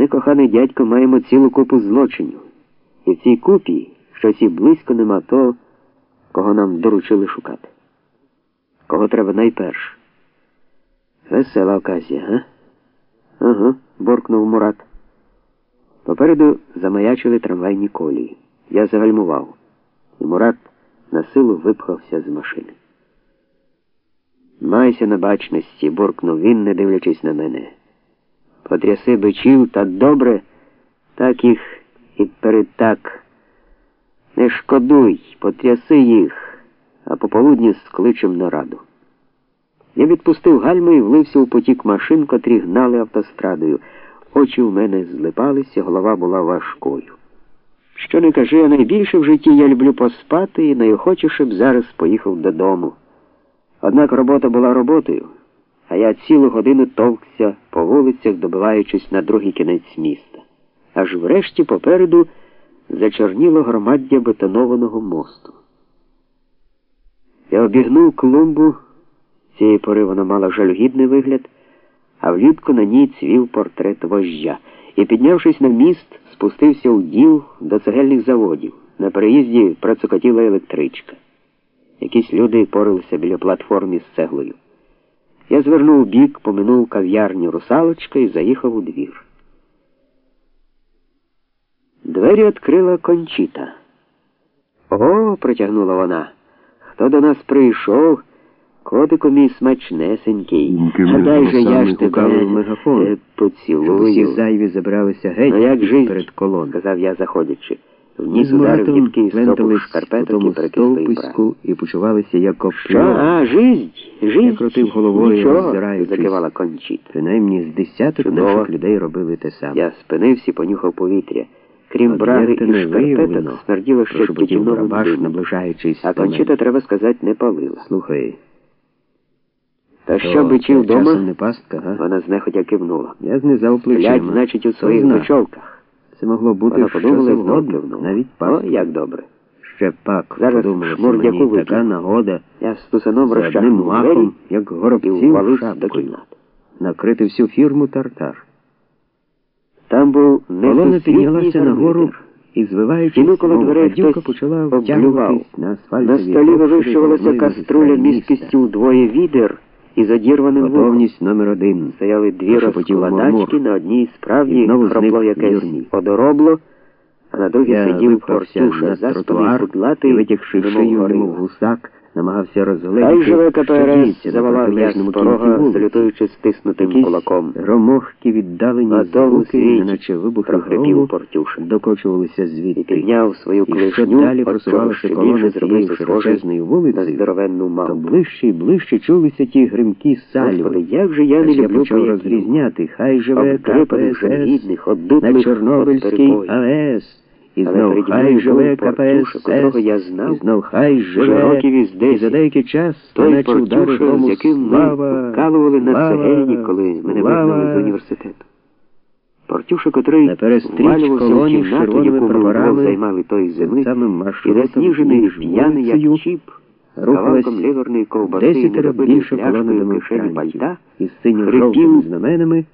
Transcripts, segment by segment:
Ми, коханий дядько, маємо цілу купу злочинів. І в цій купі щось і близько нема того, кого нам доручили шукати. Кого треба найперше. Весела оказія, га? Ага, буркнув Мурат. Попереду замаячили трамвайні колії. Я загальмував, і Мурат на силу випхався з машини. Майся на бачності, буркнув він, не дивлячись на мене. Потряси бичів та добре, так їх і перетак. Не шкодуй, потряси їх, а пополудні скличем на раду. Я відпустив гальми і влився у потік машин, котрі гнали автострадою. Очі в мене злипалися, голова була важкою. Що не кажи, а найбільше в житті я люблю поспати і найохочіше б зараз поїхав додому. Однак робота була роботою, а я цілу годину товкся по вулицях, добиваючись на другий кінець міста. Аж врешті попереду зачорніло громаддя бетонованого мосту. Я обігнув клумбу, цієї пори вона мала жалюгідний вигляд, а влітку на ній цвів портрет вождя. І, піднявшись на міст, спустився у діл до цегельних заводів. На переїзді працокотіла електричка. Якісь люди порилися біля платформи з цеглою. Я звернув бік, поминув кав'ярню русалочка і заїхав у двір. Двері відкрила кончіта. О, протягнула вона. Хто до нас прийшов? Котику мій смачнесенький. Гадай же я ж тебе мегафон, е, поцілую. Усі зайві забралися геть Ну як жизнь, перед колон. сказав я, заходячи. Вніс ударив гідкий сопу шкарпеток і перекис свої і почувалися як Що? А, жизнь, жизнь. Я крутив головою, Нічого, закивала кончіт. Принаймні з десяток Чудово. наших людей робили те саме. Я спинився і понюхав повітря. Крім От і шкарпеток, смерділо ще тютюновим димом. наближаючись А кончита, треба сказати, не палила. Слухай, Та що бичів це вдома? не пастка, га? Вона знехотя кивнула. Я знизав плечима. Глядь, значить, у своїх ночовках. Це могло бути Вона що подумала завгодно, кивнула. навіть О, як добре. Ще пак, Зараз подумалося мені, така нагода. Я з тусаном одним махом, як горобців до кімнати. Накрити всю фірму тартар. Там був Колона піднялася нагору і, звиваючись, Стіну коло дверей хтось почала втягуватись на На асфальтові столі вивищувалася каструля міськістю вдвоє відер із одірваним. Готовність номер один. Стояли дві розкладачки, на одній справді хропло якесь одоробло, а на другій сидів портюша, заспаний кудлатий, витягши шию, гусак, намагався розгледіти, Хай живе діється заволав я з порога, салютуючи стиснутим кулаком. громохкі віддалені звуки, неначе вибухи грому, Портюшин. докочувалися І звідти. підняв свою І далі ще цією зробився широчезною вулицею, здоровенну то ближче і ближче чулися ті гримкі сальви. Господи, як же я не люблю почав розрізняти, хай живе КПСС, на Чорнобильський АЕС. Знов хай живе Портюша, котрого я знав знов хай живе, років із і за деякий час, Той наче удари Портюша, з яким ми вкалували на цегельні, коли мене вигнали з університету. Портюша, котрий На перестріч в кімнату, яку ми займали той зими, і засніжений, п'яний, як чіп, рухалась кавалком ліверної ковбаси більше колони пляшкою в кишені пальта, із синьо-жовтими знаменами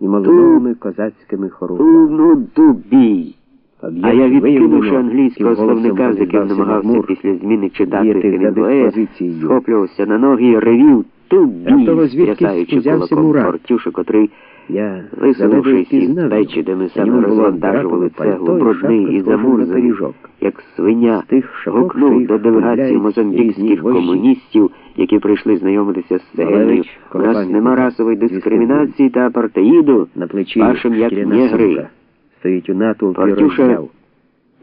і малиновими козацькими хоруками. ну дубій. А я відкинувши англійського словника, з яким намагався після зміни читати Хемінгуея, схоплювався на ноги і ревів тубій, звідкись стрясаючи кулаком Мурат. Котрий, висунувшись із печі, де ми саме розвантажували цеглу, брудний і замурзаний, як свиня, гукнув до делегації мозамбікських комуністів, які прийшли знайомитися з цегельною. У нас нема расової дискримінації та апартеїду, вашим як негри. Стоїть у натовпі Портюша, роззяв.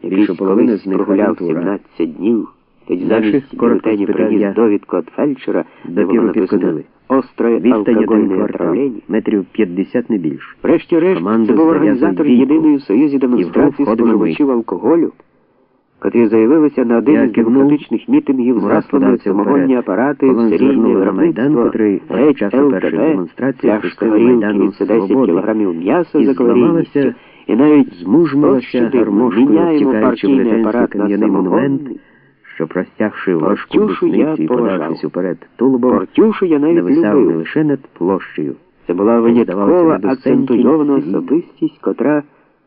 Більше половини з них прогуляв 17 днів, тоді замість бюлетені приніс довідку від фельдшера, де було написано. «Остре алкогольне отравлення». метрів 50 не більше. Врешті-решт, це був організатор єдиної в Союзі демонстрації споживачів алкоголю, котрі заявилися на один із демократичних мітингів з гаслами самогонні апарати, серійне виробництво, часто перших пляшка горілки від 10 кілограмів м'яса за калорійністю, і навіть Змужмилася гармошкою, втікаючи в летенський на кам'яний монумент, що простягши важку Портюшу і подавшись уперед тулубом, Портюшу я навіть нависав не лише над площею, Це була виняткова акцентуйована особистість, котра